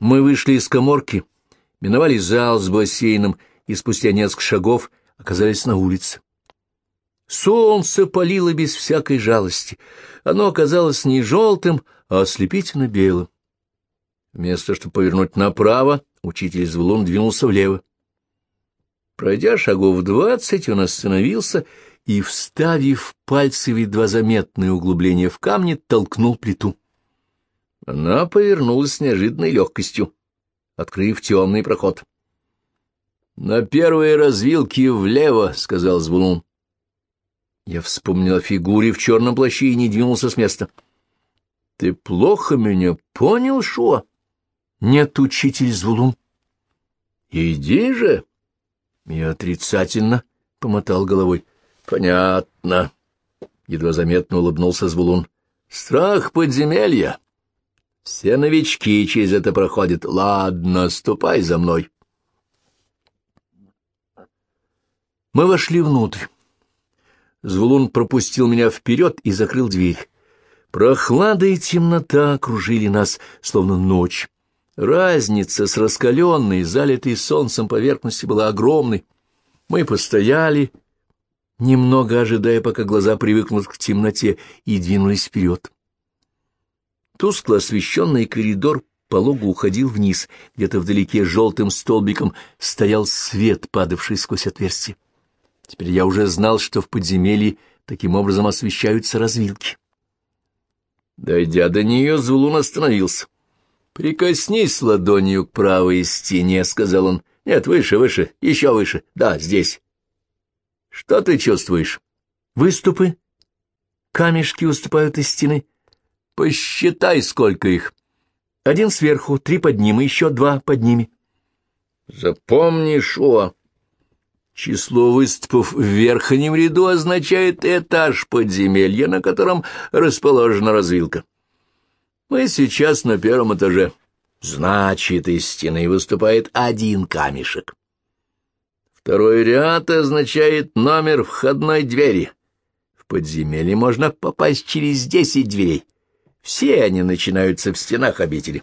Мы вышли из коморки, миновали зал с бассейном и спустя несколько шагов оказались на улице. Солнце палило без всякой жалости. Оно оказалось не желтым, а ослепительно белым. Вместо чтобы повернуть направо, учитель Звулун двинулся влево. Пройдя шагов двадцать, он остановился и, вставив пальцы в едва заметное углубление в камне, толкнул плиту. Она повернулась с неожиданной легкостью, открыв темный проход. — На первой развилке влево, — сказал Звулун. Я вспомнил о фигуре в черном плаще и не двинулся с места. — Ты плохо меня понял, Шуа? — Нет, учитель Звулун. — Иди же. Я отрицательно помотал головой. — Понятно. Едва заметно улыбнулся Звулун. — Страх подземелья. Все новички через это проходят. Ладно, ступай за мной. Мы вошли внутрь. Звулун пропустил меня вперед и закрыл дверь. Прохлада и темнота окружили нас, словно ночь. Разница с раскаленной, залитой солнцем поверхностью была огромной. Мы постояли, немного ожидая, пока глаза привыкнут к темноте, и двинулись вперед. Тускло освещенный коридор пологу уходил вниз, где-то вдалеке желтым столбиком стоял свет, падавший сквозь отверстие. Теперь я уже знал, что в подземелье таким образом освещаются развилки. Дойдя до нее, Зулун остановился. «Прикоснись ладонью к правой стене», — сказал он. «Нет, выше, выше, еще выше. Да, здесь». «Что ты чувствуешь?» «Выступы. Камешки уступают из стены. Посчитай, сколько их. Один сверху, три под ним и еще два под ними». «Запомни, Шуа, число выступов в верхнем ряду означает этаж подземелья, на котором расположена развилка». Мы сейчас на первом этаже. Значит, из стены выступает один камешек. Второй ряд означает номер входной двери. В подземелье можно попасть через десять дверей. Все они начинаются в стенах обители.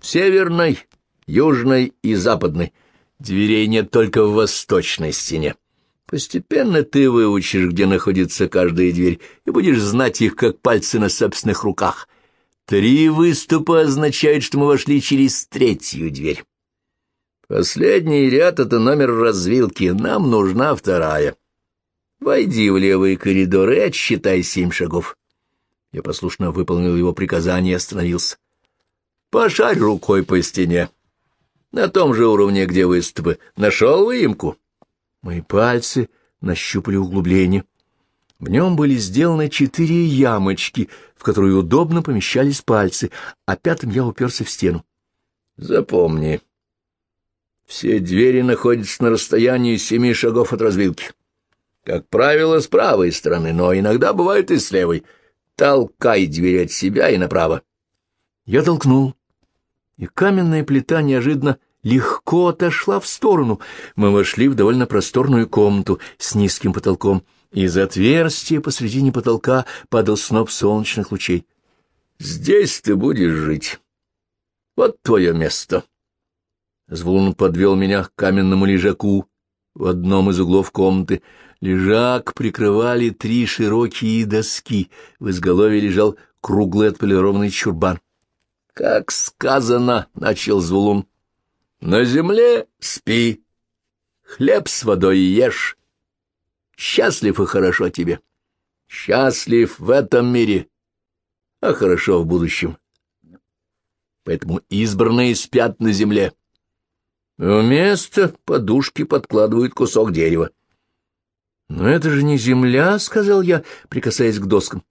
Северной, южной и западной. Дверей нет только в восточной стене. Постепенно ты выучишь, где находится каждая дверь, и будешь знать их, как пальцы на собственных руках — Три выступа означают, что мы вошли через третью дверь. Последний ряд — это номер развилки, нам нужна вторая. Войди в левый коридор и отсчитай семь шагов. Я послушно выполнил его приказание и остановился. Пошарь рукой по стене. На том же уровне, где выступы. Нашел выемку? Мои пальцы нащупали углубление. В нем были сделаны четыре ямочки, в которые удобно помещались пальцы, а пятым я уперся в стену. Запомни, все двери находятся на расстоянии семи шагов от развилки. Как правило, с правой стороны, но иногда бывает и с левой. Толкай дверь от себя и направо. Я толкнул, и каменная плита неожиданно легко отошла в сторону. Мы вошли в довольно просторную комнату с низким потолком — из отверстия посредине потолка падал сноп солнечных лучей. «Здесь ты будешь жить. Вот твое место». Звулун подвел меня к каменному лежаку в одном из углов комнаты. Лежак прикрывали три широкие доски. В изголовье лежал круглый отполированный чурбан. — Как сказано, — начал Звулун, — на земле спи, хлеб с водой ешь, Счастлив и хорошо тебе. Счастлив в этом мире, а хорошо в будущем. Поэтому избранные спят на земле. Вместо подушки подкладывают кусок дерева. — Но это же не земля, — сказал я, прикасаясь к доскам.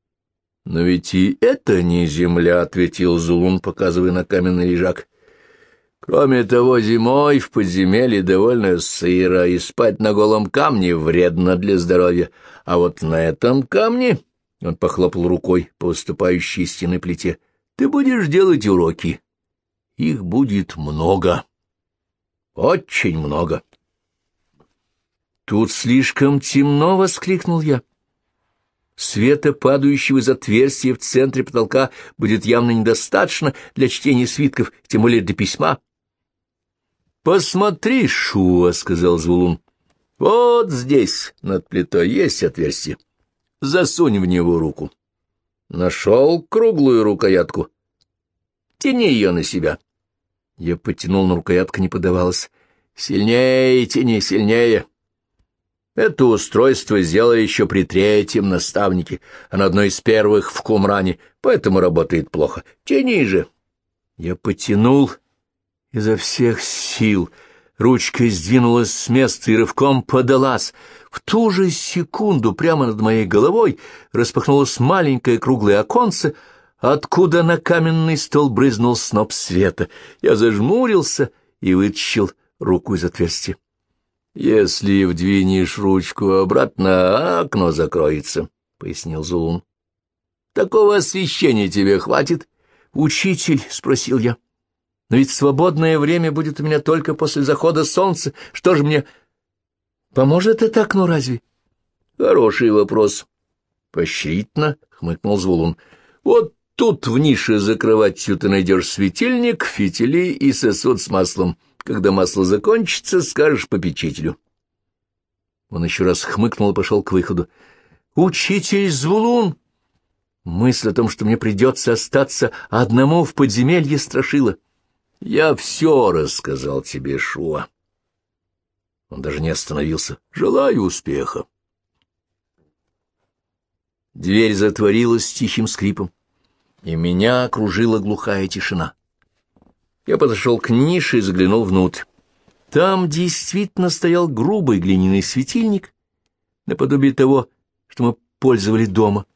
— Но ведь и это не земля, — ответил Зулун, показывая на каменный лежак. Кроме того, зимой в подземелье довольно сыро, и спать на голом камне вредно для здоровья. А вот на этом камне, — он похлопал рукой по выступающей стены плите, — ты будешь делать уроки. Их будет много. Очень много. Тут слишком темно, — воскликнул я. Света, падающего из отверстия в центре потолка, будет явно недостаточно для чтения свитков, тем более для письма. — Посмотри, Шуа, — сказал Звулун. — Вот здесь, над плитой, есть отверстие. Засунь в него руку. Нашел круглую рукоятку. Тяни ее на себя. Я потянул, но рукоятка не подавалась. Сильнее тяни, сильнее. Это устройство сделали еще при третьем наставнике. Оно одно из первых в Кумране, поэтому работает плохо. Тяни же. Я потянул изо всех сил. Ручка сдвинулась с места и рывком подалась. В ту же секунду прямо над моей головой распахнулось маленькое круглое оконце, откуда на каменный стол брызнул сноп света. Я зажмурился и вытащил руку из отверстия. «Если вдвинешь ручку обратно, окно закроется», — пояснил Зулун. «Такого освещения тебе хватит?» «Учитель?» — спросил я. «Но ведь свободное время будет у меня только после захода солнца. Что же мне...» «Поможет это окно разве?» «Хороший вопрос». «Поощрительно», — хмыкнул Звулун. «Вот тут в нише за кроватью ты найдешь светильник, фитили и сосуд с маслом». Когда масло закончится, скажешь попечителю. Он еще раз хмыкнул и пошел к выходу. «Учитель Звулун!» Мысль о том, что мне придется остаться одному в подземелье, страшила. «Я все рассказал тебе, Шуа». Он даже не остановился. «Желаю успеха». Дверь затворилась с тихим скрипом, и меня окружила глухая тишина. Я подошел к нише и заглянул внутрь. Там действительно стоял грубый глиняный светильник, наподобие того, что мы пользовали дома.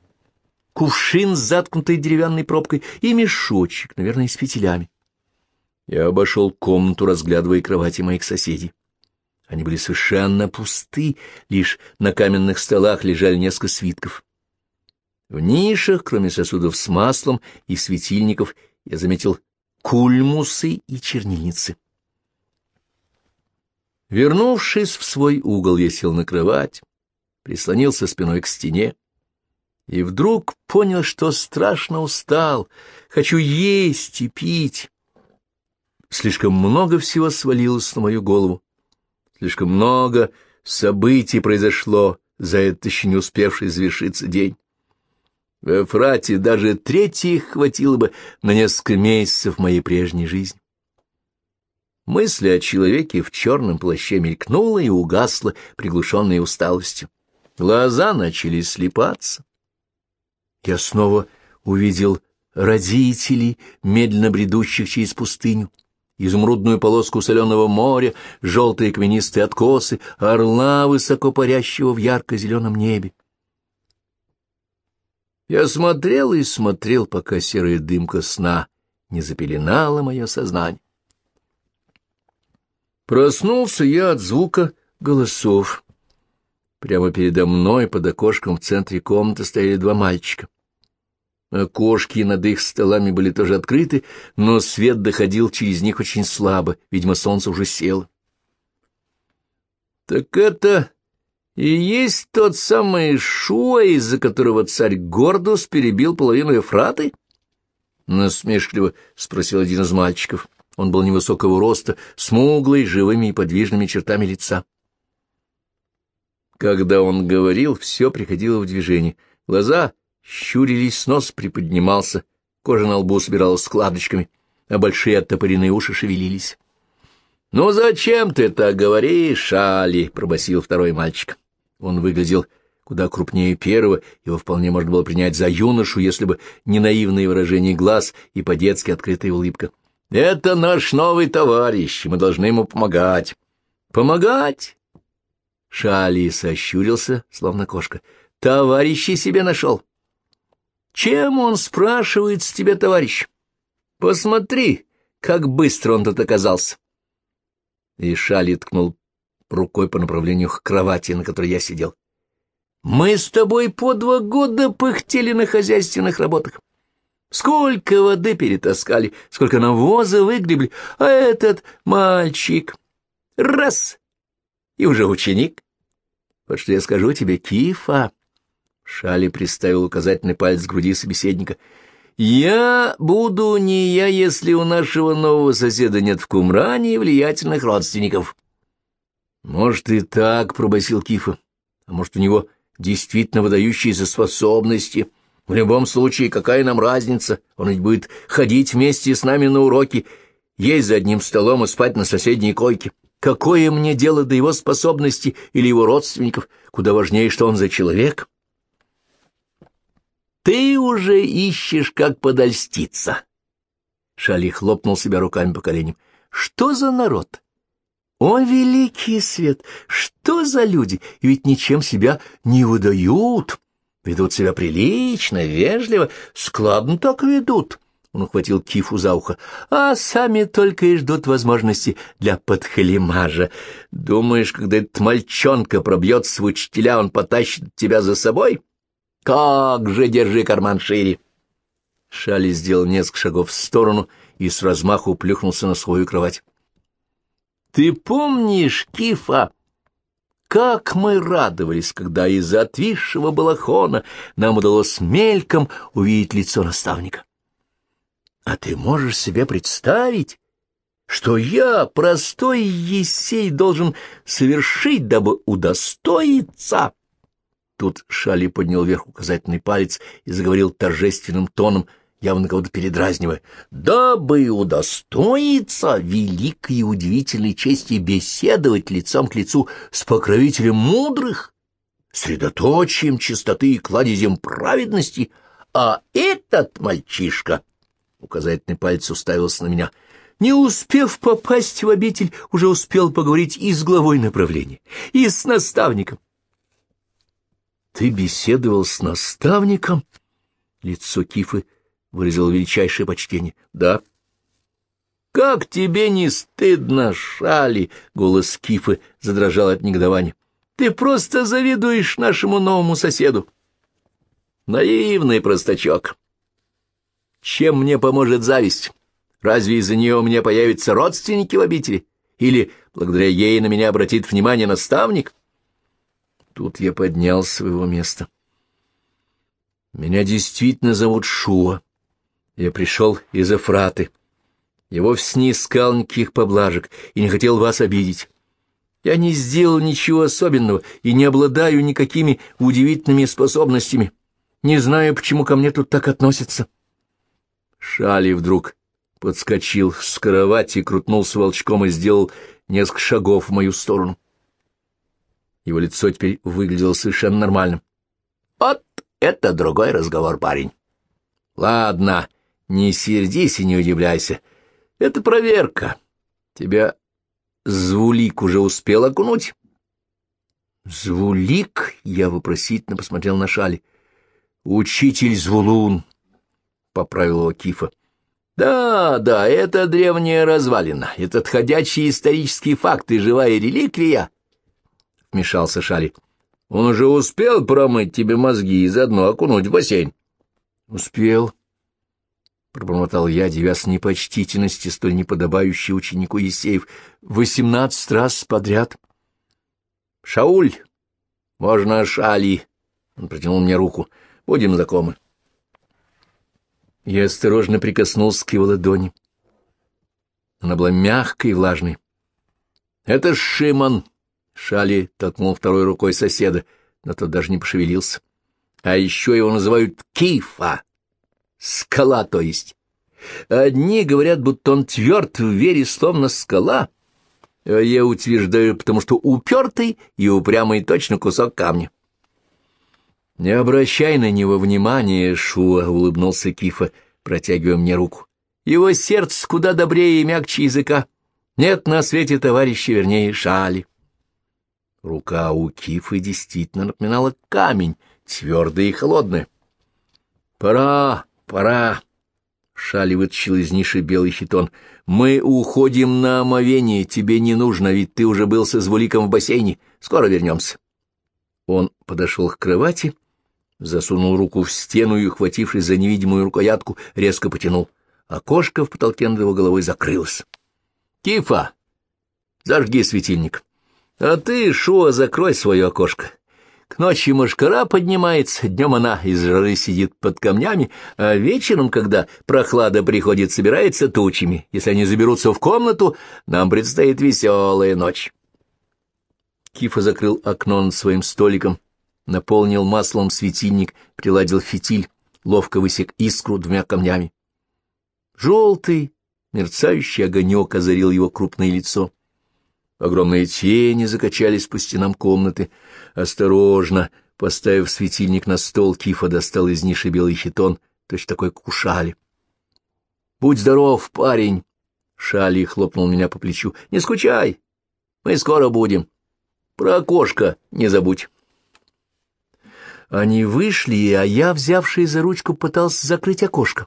Кувшин с заткнутой деревянной пробкой и мешочек, наверное, с фитилями. Я обошел комнату, разглядывая кровати моих соседей. Они были совершенно пусты, лишь на каменных столах лежали несколько свитков. В нишах, кроме сосудов с маслом и светильников, я заметил кульмусы и чернильницы. Вернувшись в свой угол, я сел на кровать, прислонился спиной к стене и вдруг понял, что страшно устал, хочу есть и пить. Слишком много всего свалилось на мою голову, слишком много событий произошло за этот еще не успевший завершиться день. В Эфрате даже третьих хватило бы на несколько месяцев моей прежней жизни. Мысль о человеке в черном плаще мелькнула и угасла, приглушенной усталостью. Глаза начали слепаться. Я снова увидел родителей, медленно бредущих через пустыню, изумрудную полоску соленого моря, желтые каменистые откосы, орла, высоко парящего в ярко-зеленом небе. Я смотрел и смотрел, пока серая дымка сна не запеленала мое сознание. Проснулся я от звука голосов. Прямо передо мной под окошком в центре комнаты стояли два мальчика. Окошки над их столами были тоже открыты, но свет доходил через них очень слабо, видимо, солнце уже село. — Так это и есть тот самый Шуа, из-за которого царь Гордус перебил половину Ефраты? — насмешливо спросил один из мальчиков. Он был невысокого роста, смуглый, живыми и подвижными чертами лица. Когда он говорил, все приходило в движение. Глаза щурились, нос приподнимался, кожа на лбу собиралась складочками, а большие оттопыренные уши шевелились. — Ну зачем ты так говоришь, Али? — пробасил второй мальчик. Он выглядел куда крупнее первого, его вполне можно было принять за юношу, если бы не наивное выражение глаз и по-детски открытая улыбка. «Это наш новый товарищ, мы должны ему помогать». «Помогать?» Шали сощурился, словно кошка. «Товарища себе нашел». «Чем он спрашивает с тебя, товарищ? Посмотри, как быстро он тут оказался». И Шали ткнул рукой по направлению к кровати, на которой я сидел. «Мы с тобой по два года пыхтели на хозяйственных работах. Сколько воды перетаскали, сколько навоза выгребли, а этот мальчик... Раз! И уже ученик. Вот что я скажу тебе, Кифа, Шали приставил указательный палец к груди собеседника. «Я буду не я, если у нашего нового соседа нет в Кумране влиятельных родственников». «Может, и так», — пробасил Кифа. «А может, у него действительно выдающиеся способности. В любом случае, какая нам разница? Он ведь будет ходить вместе с нами на уроки, есть за одним столом и спать на соседней койке. Какое мне дело до его способностей или его родственников? Куда важнее, что он за человек. Ты уже ищешь, как подольститься. Шали хлопнул себя руками по коленям. Что за народ? О, великий свет! Что за люди? Ведь ничем себя не выдают. Ведут себя прилично, вежливо, складно так ведут. Он ухватил Кифу за ухо. А сами только и ждут возможности для подхалимажа. Думаешь, когда этот мальчонка пробьется в учителя, он потащит тебя за собой? Как же держи карман шире! Шали сделал несколько шагов в сторону и с размаху плюхнулся на свою кровать. Ты помнишь, Кифа, как мы радовались, когда из отвисшего балахона нам удалось мельком увидеть лицо наставника. А ты можешь себе представить, что я, простой Есей, должен совершить, дабы удостоиться? Тут Шали поднял вверх указательный палец и заговорил торжественным тоном — явно кого-то передразнивая, дабы удостоиться великой и удивительной чести беседовать лицом к лицу с покровителем мудрых, средоточием чистоты и кладезем праведности, а этот мальчишка, указательный палец уставился на меня, не успев попасть в обитель, уже успел поговорить и с главой направления, и с наставником. Ты беседовал с наставником? Лицо Кифы выразил величайшее почтение. — Да. — Как тебе не стыдно, Шали! — голос Кифы задрожал от негодования. — Ты просто завидуешь нашему новому соседу. Наивный простачок. Чем мне поможет зависть? Разве из-за нее у меня появятся родственники в обители? Или благодаря ей на меня обратит внимание наставник? Тут я поднял своего места. Меня действительно зовут Шуа. Я пришел из Эфраты. Я вовсе не искал никаких поблажек и не хотел вас обидеть. Я не сделал ничего особенного и не обладаю никакими удивительными способностями. Не знаю, почему ко мне тут так относятся. Шали вдруг подскочил с кровати, крутнулся волчком и сделал несколько шагов в мою сторону. Его лицо теперь выглядело совершенно нормальным. — Вот это другой разговор, парень. — Ладно, не сердись и не удивляйся. Это проверка. Тебя Звулик уже успел окунуть? Звулик? Я вопросительно посмотрел на Шали. Учитель Звулун, — поправил его Кифа. Да, да, это древняя развалина, этот ходячий исторический факт и живая реликвия, — вмешался Шали. Он уже успел промыть тебе мозги и заодно окунуть в бассейн. — Успел, пробормотал я, девясь непочтительности, столь неподобающей ученику Есеев, восемнадцать раз подряд. — Шауль, можно Шали, — он протянул мне руку, — будем знакомы. Я осторожно прикоснулся к его ладони. Она была мягкой и влажной. — Это Шимон, — Шали толкнул второй рукой соседа, но тот даже не пошевелился. — А еще его называют Кифа. Скала, то есть. Одни говорят, будто он тверд в вере, словно скала, а я утверждаю, потому что упертый и упрямый точно кусок камня. «Не обращай на него внимания, Шуа», — улыбнулся Кифа, протягивая мне руку. «Его сердце куда добрее и мягче языка. Нет на свете товарища, вернее, шали». Рука у Кифы действительно напоминала камень, твердая и холодная. «Пора Пора. Шали вытащил из ниши белый хитон. Мы уходим на омовение. Тебе не нужно, ведь ты уже был со звуликом в бассейне. Скоро вернемся. Он подошел к кровати, засунул руку в стену и, ухватившись за невидимую рукоятку, резко потянул. Окошко в потолке над его головой закрылось. «Кифа, зажги светильник. А ты, Шуа, закрой свое окошко. К ночи мошкара поднимается, днем она из жары сидит под камнями, а вечером, когда прохлада приходит, собирается тучами. Если они заберутся в комнату, нам предстоит веселая ночь. Кифа закрыл окно над своим столиком, наполнил маслом светильник, приладил фитиль, ловко высек искру двумя камнями. Желтый, мерцающий огонек озарил его крупное лицо. Огромные тени закачались по стенам комнаты. Осторожно, поставив светильник на стол, Кифа достал из ниши белый хитон, точно такой, как у Шали. — Будь здоров, парень! — Шали хлопнул меня по плечу. — Не скучай! Мы скоро будем. Про окошко не забудь. Они вышли, а я, взявший за ручку, пытался закрыть окошко.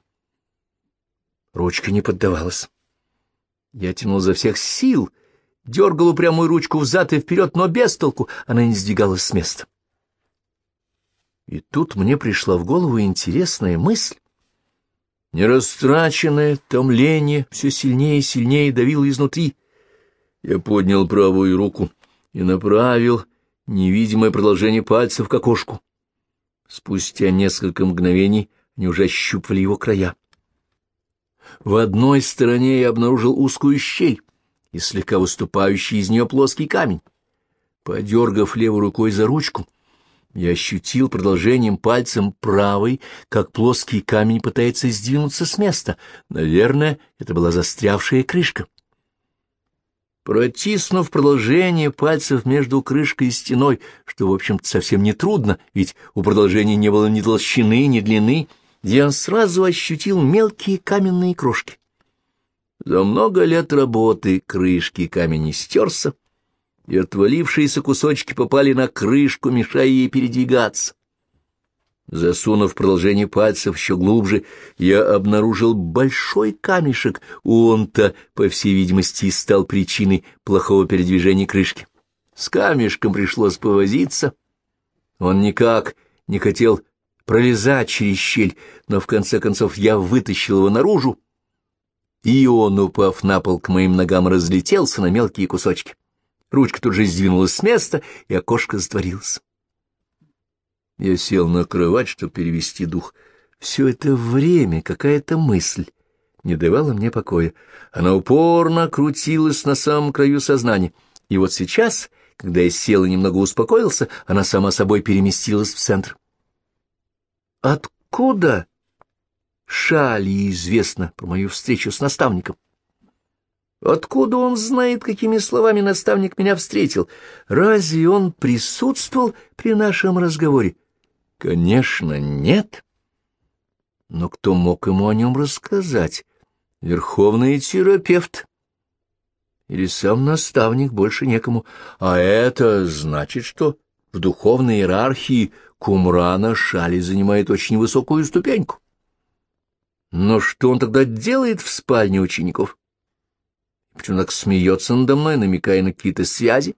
Ручка не поддавалась. Я тянул за всех сил, дергал упрямую ручку взад и вперед, но без толку она не сдвигалась с места. И тут мне пришла в голову интересная мысль. Нерастраченное томление все сильнее и сильнее давило изнутри. Я поднял правую руку и направил невидимое продолжение пальцев к окошку. Спустя несколько мгновений они уже ощупывали его края. В одной стороне я обнаружил узкую щель и слегка выступающий из нее плоский камень. Подергав левой рукой за ручку, я ощутил продолжением пальцем правой, как плоский камень пытается сдвинуться с места. Наверное, это была застрявшая крышка. Протиснув продолжение пальцев между крышкой и стеной, что, в общем-то, совсем не трудно, ведь у продолжения не было ни толщины, ни длины, я сразу ощутил мелкие каменные крошки. За много лет работы крышки камень не стерся, и отвалившиеся кусочки попали на крышку, мешая ей передвигаться. Засунув продолжение пальцев еще глубже, я обнаружил большой камешек. Он-то, по всей видимости, стал причиной плохого передвижения крышки. С камешком пришлось повозиться. Он никак не хотел пролезать через щель, но в конце концов я вытащил его наружу, и он, упав на пол к моим ногам, разлетелся на мелкие кусочки. Ручка тут же сдвинулась с места, и окошко затворилось. Я сел на кровать, чтобы перевести дух. Все это время какая-то мысль не давала мне покоя. Она упорно крутилась на самом краю сознания. И вот сейчас, когда я сел и немного успокоился, она сама собой переместилась в центр. Откуда Шали известно про мою встречу с наставником? Откуда он знает, какими словами наставник меня встретил? Разве он присутствовал при нашем разговоре? Конечно, нет. Но кто мог ему о нем рассказать? Верховный терапевт. Или сам наставник, больше некому. А это значит, что в духовной иерархии Кумрана Шали занимает очень высокую ступеньку. Но что он тогда делает в спальне учеников? Почему так смеется надо мной, намекая на какие-то связи?